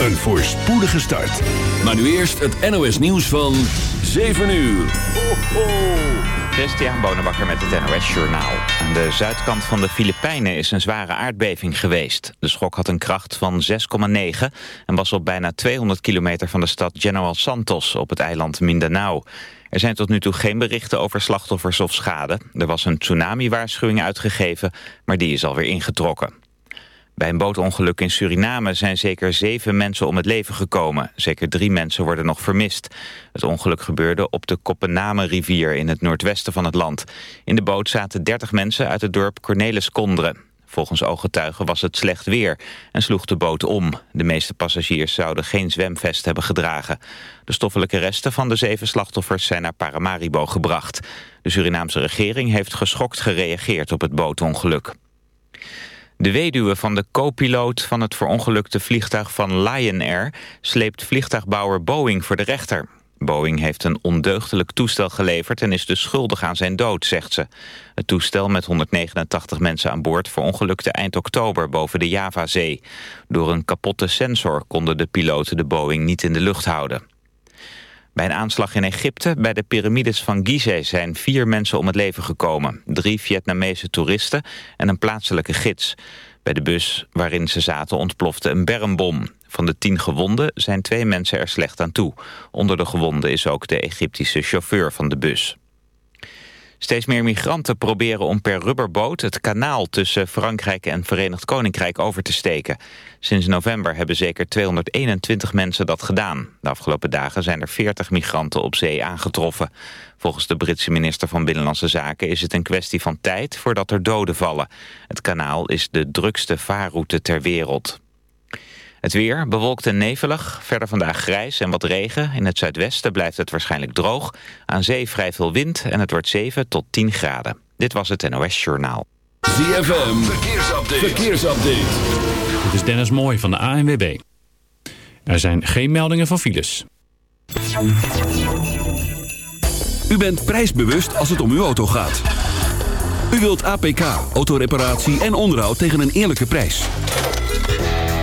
een voorspoedige start. Maar nu eerst het NOS nieuws van 7 uur. Ho, ho. Christian Bonenbakker met het NOS Journaal. Aan de zuidkant van de Filipijnen is een zware aardbeving geweest. De schok had een kracht van 6,9 en was op bijna 200 kilometer van de stad General Santos op het eiland Mindanao. Er zijn tot nu toe geen berichten over slachtoffers of schade. Er was een tsunami-waarschuwing uitgegeven, maar die is alweer ingetrokken. Bij een bootongeluk in Suriname zijn zeker zeven mensen om het leven gekomen. Zeker drie mensen worden nog vermist. Het ongeluk gebeurde op de Koppename-rivier in het noordwesten van het land. In de boot zaten 30 mensen uit het dorp Cornelis Kondre. Volgens ooggetuigen was het slecht weer en sloeg de boot om. De meeste passagiers zouden geen zwemvest hebben gedragen. De stoffelijke resten van de zeven slachtoffers zijn naar Paramaribo gebracht. De Surinaamse regering heeft geschokt gereageerd op het bootongeluk. De weduwe van de co-piloot van het verongelukte vliegtuig van Lion Air... sleept vliegtuigbouwer Boeing voor de rechter. Boeing heeft een ondeugdelijk toestel geleverd en is dus schuldig aan zijn dood, zegt ze. Het toestel met 189 mensen aan boord verongelukte eind oktober boven de Javazee. Door een kapotte sensor konden de piloten de Boeing niet in de lucht houden. Bij een aanslag in Egypte, bij de piramides van Gizeh, zijn vier mensen om het leven gekomen. Drie Vietnamese toeristen en een plaatselijke gids. Bij de bus waarin ze zaten ontplofte een bermbom. Van de tien gewonden zijn twee mensen er slecht aan toe. Onder de gewonden is ook de Egyptische chauffeur van de bus. Steeds meer migranten proberen om per rubberboot het kanaal tussen Frankrijk en Verenigd Koninkrijk over te steken. Sinds november hebben zeker 221 mensen dat gedaan. De afgelopen dagen zijn er 40 migranten op zee aangetroffen. Volgens de Britse minister van Binnenlandse Zaken is het een kwestie van tijd voordat er doden vallen. Het kanaal is de drukste vaarroute ter wereld. Het weer bewolkt en nevelig. Verder vandaag grijs en wat regen. In het zuidwesten blijft het waarschijnlijk droog. Aan zee vrij veel wind en het wordt 7 tot 10 graden. Dit was het NOS Journaal. ZFM, verkeersupdate. verkeersupdate. Dit is Dennis Mooij van de ANWB. Er zijn geen meldingen van files. U bent prijsbewust als het om uw auto gaat. U wilt APK, autoreparatie en onderhoud tegen een eerlijke prijs.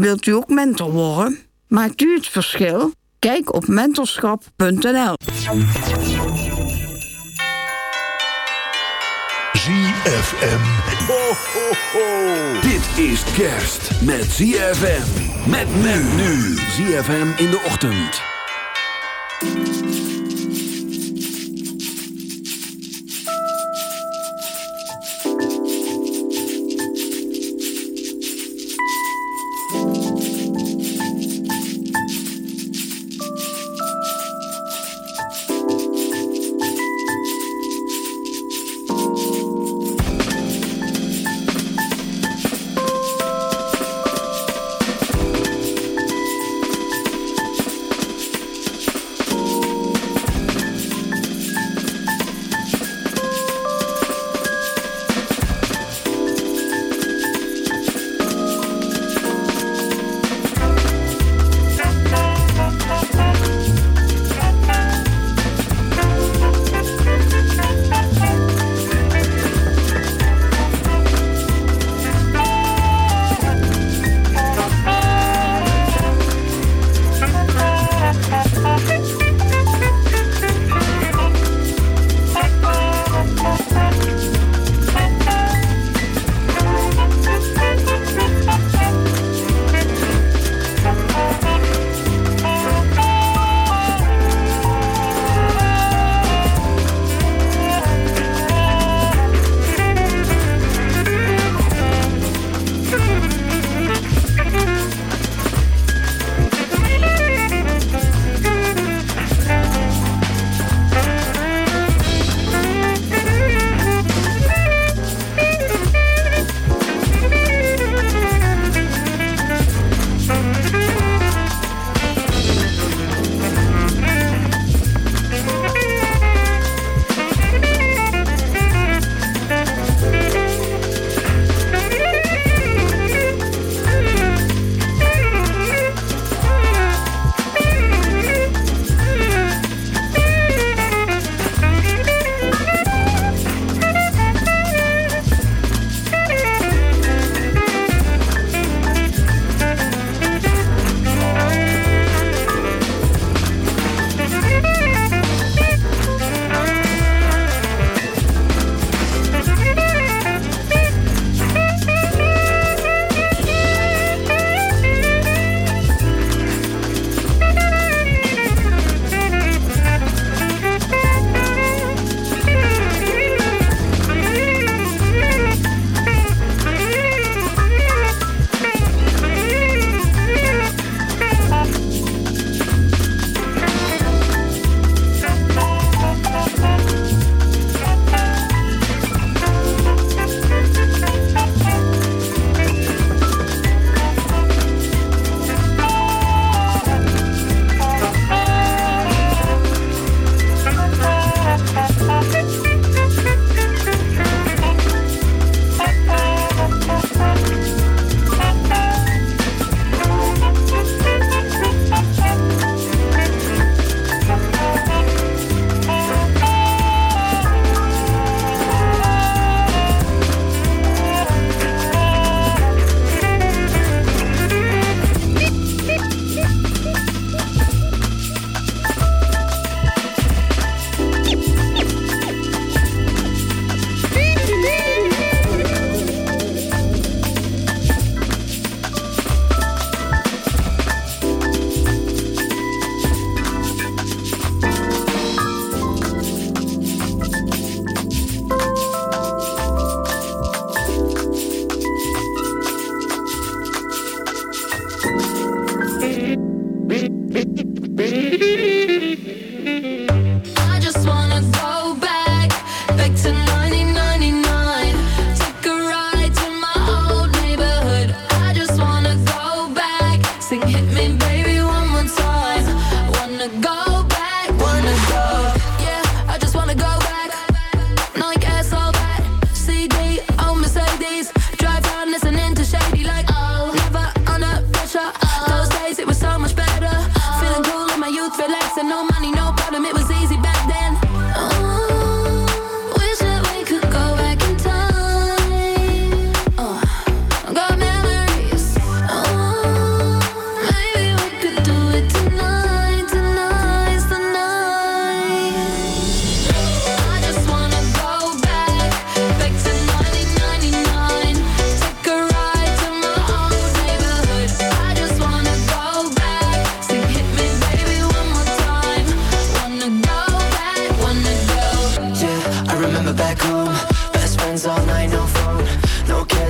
Wilt u ook mentor worden? Maakt u het verschil? Kijk op mentorschap.nl. ZFM. Ho, ho, ho. Dit is kerst met ZFM. Met men nu. ZFM in de ochtend.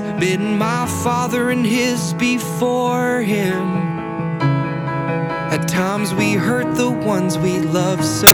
ways, my father and his before him. At times we hurt the ones we love so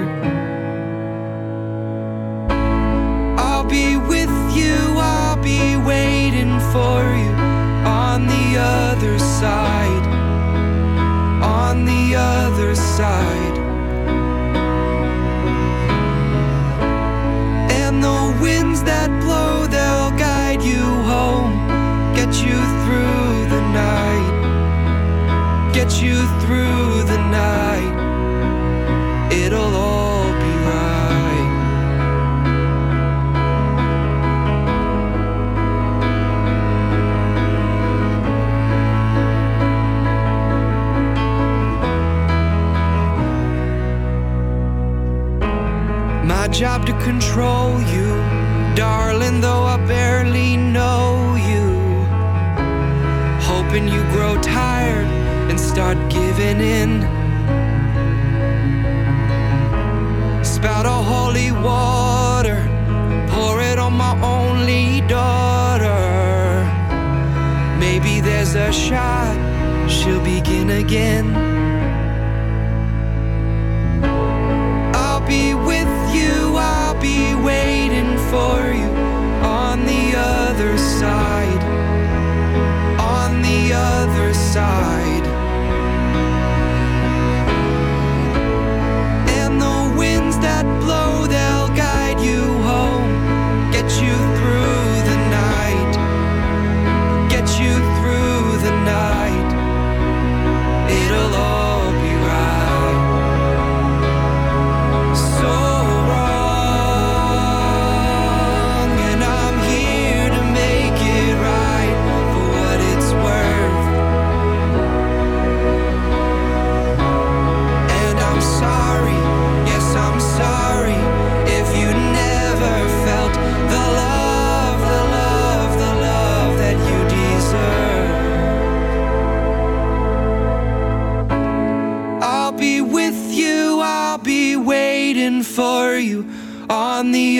shot, she'll begin again.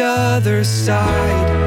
Other side.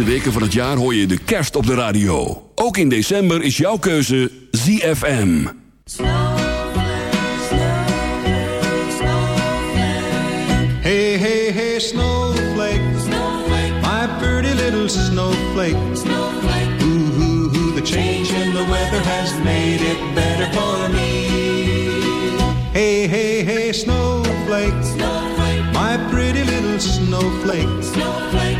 Laatste weken van het jaar hoor je de kerst op de radio. Ook in december is jouw keuze ZFM. Hey, hey, hey, snowflake. My pretty little snowflake. Ooh, ooh, ooh, the change in the weather has made it better for me. Hey, hey, hey, snowflake. My pretty little snowflake. You've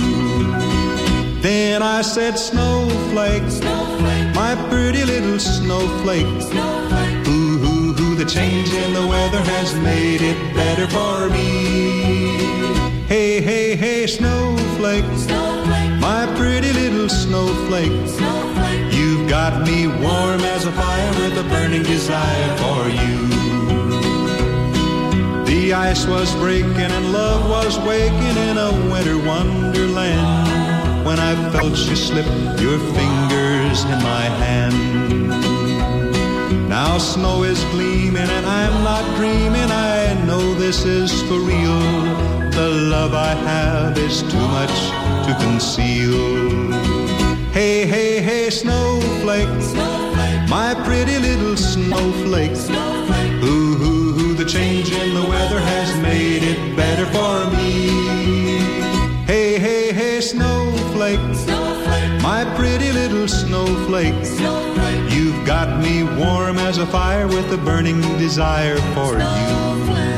Then I said, Snowflake, my pretty little snowflake. Ooh, ooh, ooh, the change in the weather has made it better for me. Hey, hey, hey, snowflake, my pretty little snowflake. You've got me warm as a fire with a burning desire for you. The ice was breaking and love was waking in a winter wonderland. When I felt you slip your fingers in my hand. Now snow is gleaming and I'm not dreaming. I know this is for real. The love I have is too much to conceal. Hey, hey, hey, snowflake. My pretty little snowflake. Ooh, ooh, ooh, the change in the weather has made it better for me. Pretty little snowflake. You've got me warm as a fire with a burning desire for you.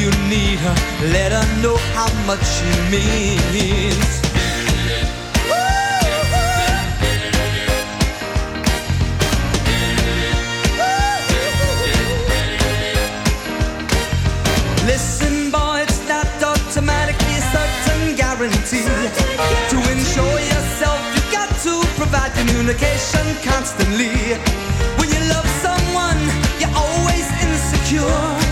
You need her. Let her know how much she means. Listen, boy, it's not automatically a certain guarantee. To ensure yourself, you got to provide communication constantly. When you love someone, you're always insecure.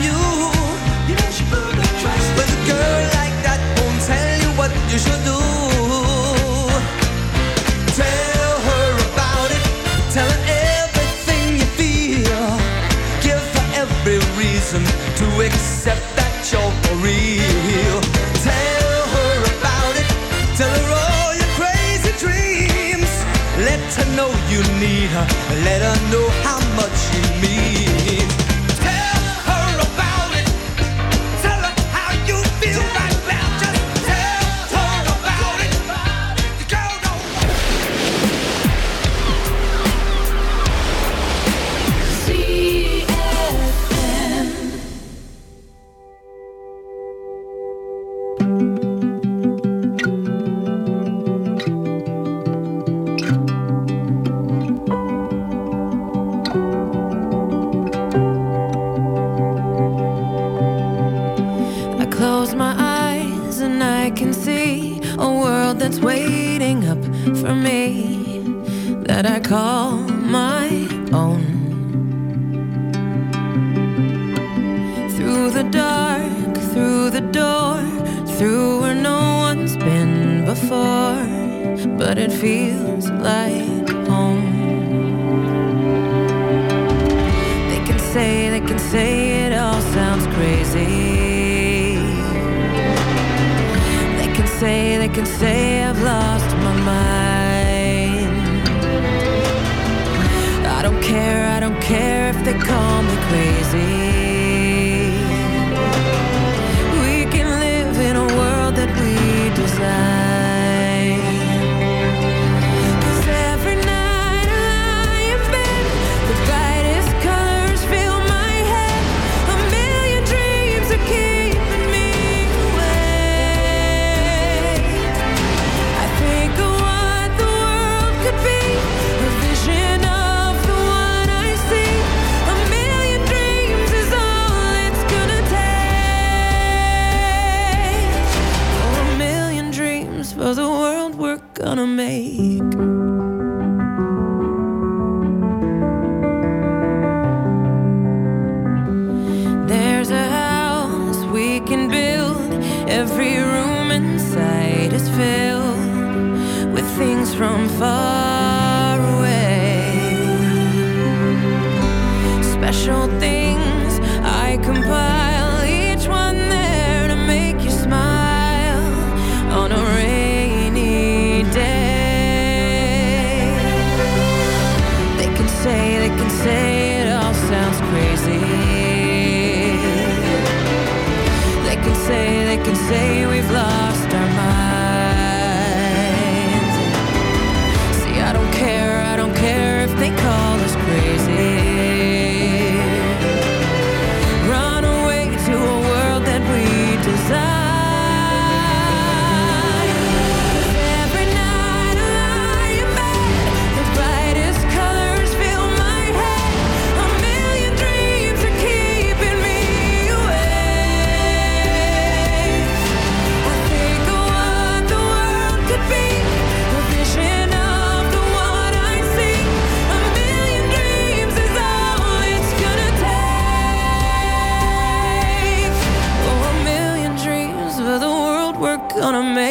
you should do. Tell her about it. Tell her everything you feel. Give her every reason to accept that you're for real. Tell her about it. Tell her all your crazy dreams. Let her know you need her. Let her know how much you mean. Gonna make. Say gonna make.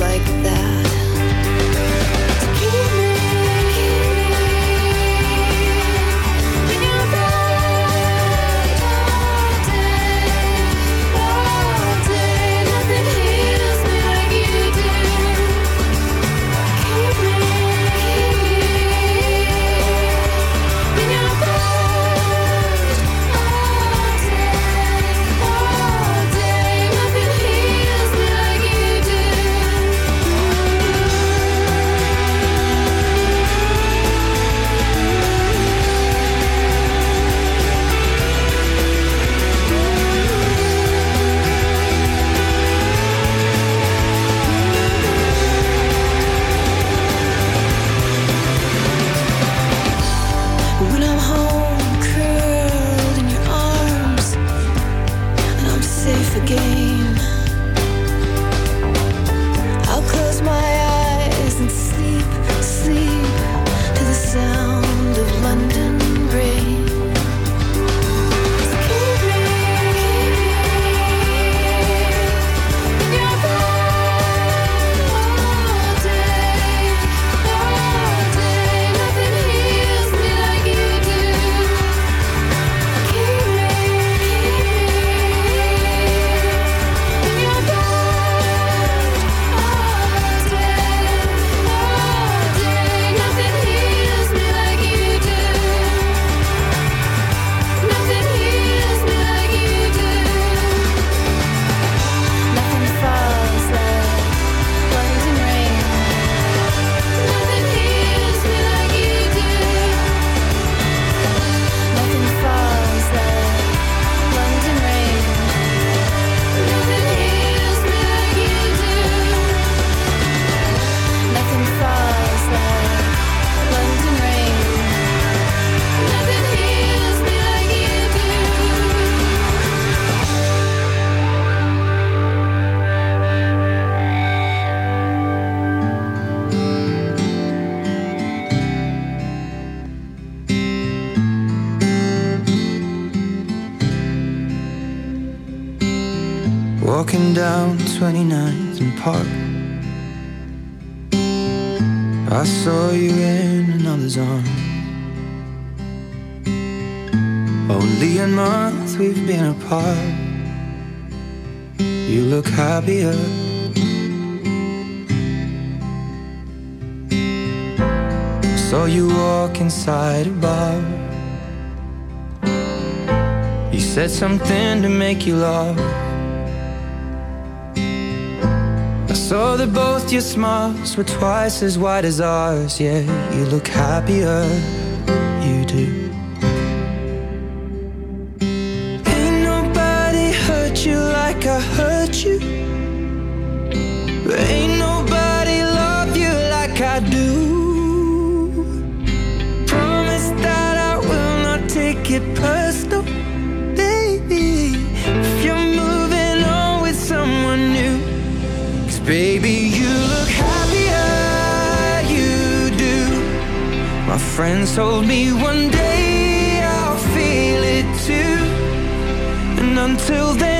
like When I'm home Saw you walk inside a bar. You said something to make you laugh. I saw that both your smiles were twice as wide as ours. Yeah, you look happier. like I do. Promise that I will not take it personal, baby. If you're moving on with someone new, Cause baby, you look happier, you do. My friends told me one day I'll feel it too. And until then,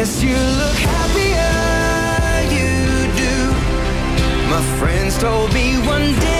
guess you look happier, you do. My friends told me one day